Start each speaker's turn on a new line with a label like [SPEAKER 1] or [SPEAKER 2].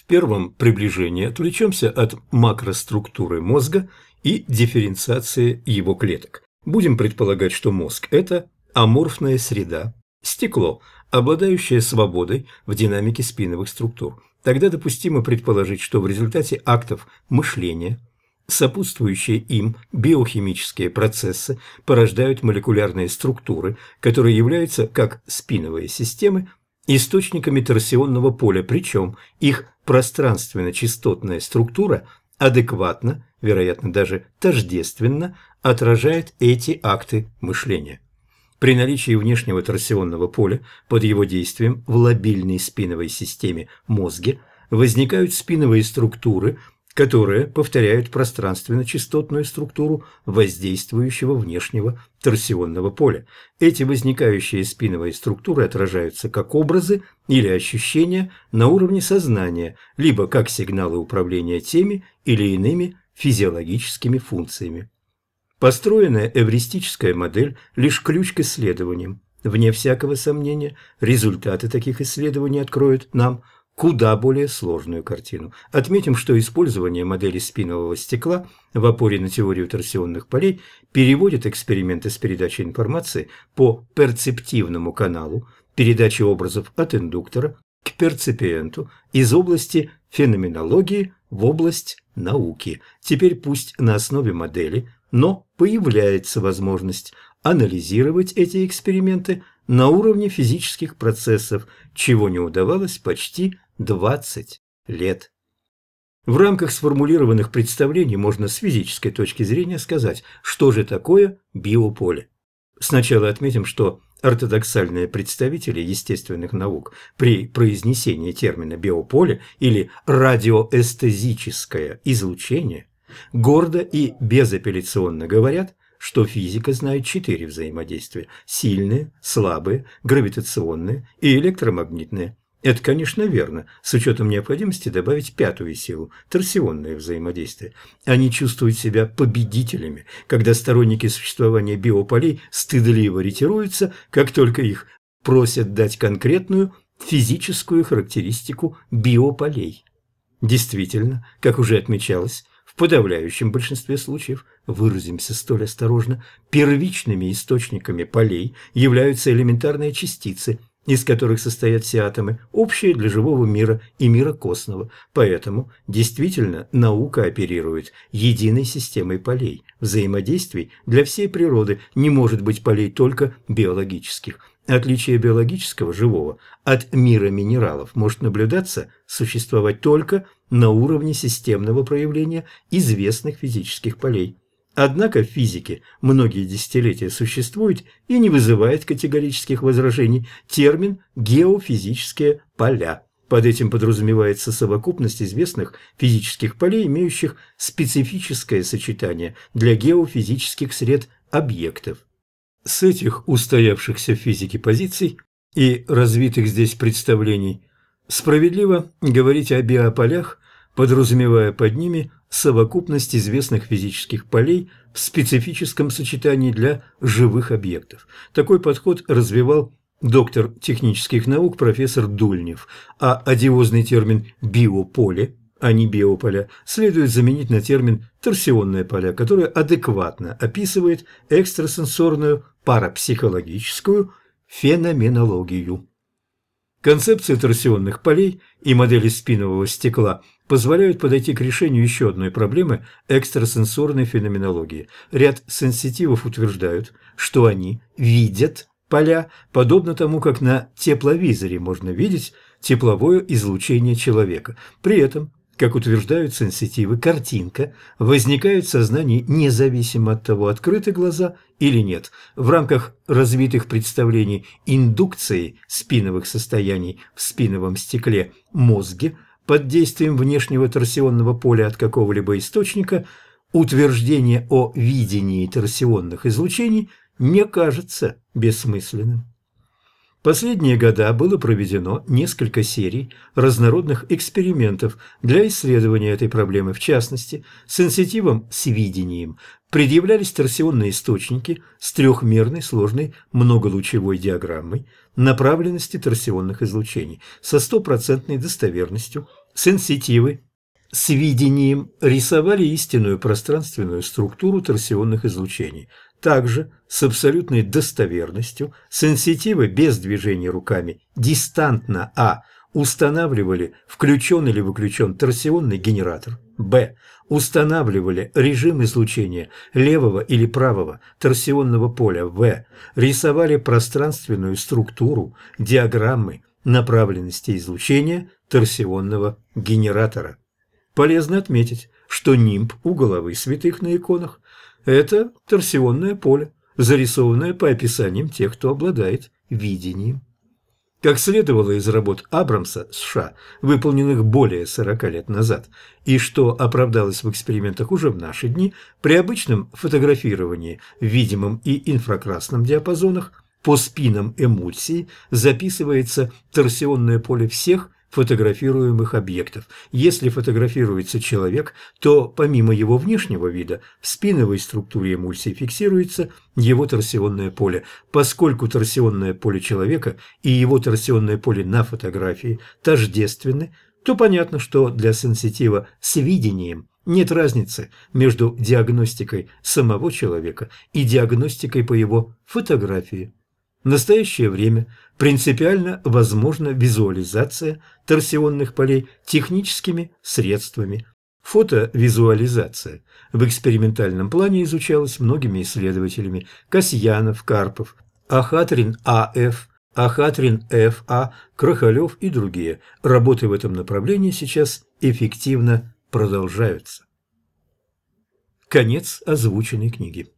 [SPEAKER 1] В первом приближении отвлечемся от макроструктуры мозга и дифференциации его клеток. Будем предполагать, что мозг – это аморфная среда, стекло, обладающее свободой в динамике спиновых структур. Тогда допустимо предположить, что в результате актов мышления сопутствующие им биохимические процессы порождают молекулярные структуры, которые являются, как спиновые системы, источниками торсионного поля, причем их пространственно-частотная структура адекватно, вероятно даже тождественно, отражает эти акты мышления. При наличии внешнего торсионного поля под его действием в лобильной спиновой системе мозге возникают спиновые структуры – которые повторяют пространственно-частотную структуру воздействующего внешнего торсионного поля. Эти возникающие спиновые структуры отражаются как образы или ощущения на уровне сознания, либо как сигналы управления теми или иными физиологическими функциями. Построенная эвристическая модель – лишь ключ к исследованиям. Вне всякого сомнения, результаты таких исследований откроют нам – куда более сложную картину. Отметим, что использование модели спинового стекла в опоре на теорию торсионных полей переводит эксперименты с передачей информации по перцептивному каналу, передачи образов от индуктора к перципиенту из области феноменологии в область науки. Теперь пусть на основе модели, но появляется возможность анализировать эти эксперименты на уровне физических процессов, чего не удавалось почти 20 лет. В рамках сформулированных представлений можно с физической точки зрения сказать, что же такое биополе. Сначала отметим, что ортодоксальные представители естественных наук при произнесении термина биополе или радиоэстезическое излучение гордо и безапелляционно говорят, что физика знает четыре взаимодействия – сильные, слабые, гравитационные и электромагнитные. Это, конечно, верно, с учетом необходимости добавить пятую силу – торсионное взаимодействие. Они чувствуют себя победителями, когда сторонники существования биополей стыдливо ретируются, как только их просят дать конкретную физическую характеристику биополей. Действительно, как уже отмечалось, в подавляющем большинстве случаев, выразимся столь осторожно, первичными источниками полей являются элементарные частицы – из которых состоят все атомы, общие для живого мира и мира костного. Поэтому действительно наука оперирует единой системой полей. Взаимодействий для всей природы не может быть полей только биологических. Отличие биологического, живого, от мира минералов может наблюдаться, существовать только на уровне системного проявления известных физических полей. Однако в физике многие десятилетия существует и не вызывает категорических возражений термин «геофизические поля». Под этим подразумевается совокупность известных физических полей, имеющих специфическое сочетание для геофизических сред объектов. С этих устоявшихся в физике позиций и развитых здесь представлений справедливо говорить о биополях, подразумевая под ними совокупность известных физических полей в специфическом сочетании для живых объектов. Такой подход развивал доктор технических наук профессор Дульнев, а одиозный термин «биополе» а не биополя, следует заменить на термин торсионное поля, которое адекватно описывает экстрасенсорную парапсихологическую феноменологию. Концепция торсионных полей и модели спинового стекла позволяют подойти к решению еще одной проблемы экстрасенсорной феноменологии. Ряд сенситивов утверждают, что они видят поля, подобно тому, как на тепловизоре можно видеть тепловое излучение человека. При этом, как утверждают сенситивы, картинка возникает в сознании независимо от того, открыты глаза или нет. В рамках развитых представлений индукции спиновых состояний в спиновом стекле мозге – под действием внешнего торсионного поля от какого-либо источника, утверждение о видении торсионных излучений не кажется бессмысленным. Последние года было проведено несколько серий разнородных экспериментов для исследования этой проблемы. В частности, сенситивом с видением предъявлялись торсионные источники с трехмерной сложной многолучевой диаграммой направленности торсионных излучений со стопроцентной достоверностью сенситивы с видением рисовали истинную пространственную структуру торсионных излучений. Также с абсолютной достоверностью сенситивы без движения руками дистантно А устанавливали включен или выключен торсионный генератор, Б. Устанавливали режим излучения левого или правого торсионного поля, В. Рисовали пространственную структуру, диаграммы направленности излучения торсионного генератора. Полезно отметить, что нимб у головы святых на иконах – это торсионное поле, зарисованное по описаниям тех, кто обладает видением. Как следовало из работ Абрамса США, выполненных более 40 лет назад, и что оправдалось в экспериментах уже в наши дни, при обычном фотографировании в видимом и инфракрасном диапазонах по спинам эмульсии записывается торсионное поле всех фотографируемых объектов. Если фотографируется человек, то помимо его внешнего вида в спиновой структуре эмульсии фиксируется его торсионное поле. Поскольку торсионное поле человека и его торсионное поле на фотографии тождественны, то понятно, что для сенситива с видением нет разницы между диагностикой самого человека и диагностикой по его фотографии. В настоящее время принципиально возможна визуализация торсионных полей техническими средствами. Фотовизуализация в экспериментальном плане изучалась многими исследователями Касьянов, Карпов, Ахатрин А.Ф., Ахатрин Ф.А., Крахалев и другие. Работы в этом направлении сейчас эффективно продолжаются. Конец озвученной книги.